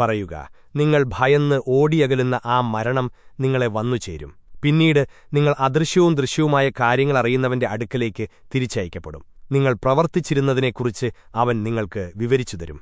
പറയുക നിങ്ങൾ ഭയന്ന് ഓടിയകലുന്ന ആ മരണം നിങ്ങളെ വന്നുചേരും. പിന്നീട് നിങ്ങൾ അദൃശ്യവും ദൃശ്യവുമായ കാര്യങ്ങൾ അറിയുന്നവന്റെ അടുക്കലേക്ക് തിരിച്ചയക്കപ്പെടും. നിങ്ങൾ പ്രവർത്തിച്ചിരുന്നതിനെക്കുറിച്ച് അവൻ നിങ്ങൾക്ക് വിവരിച്ചു തരും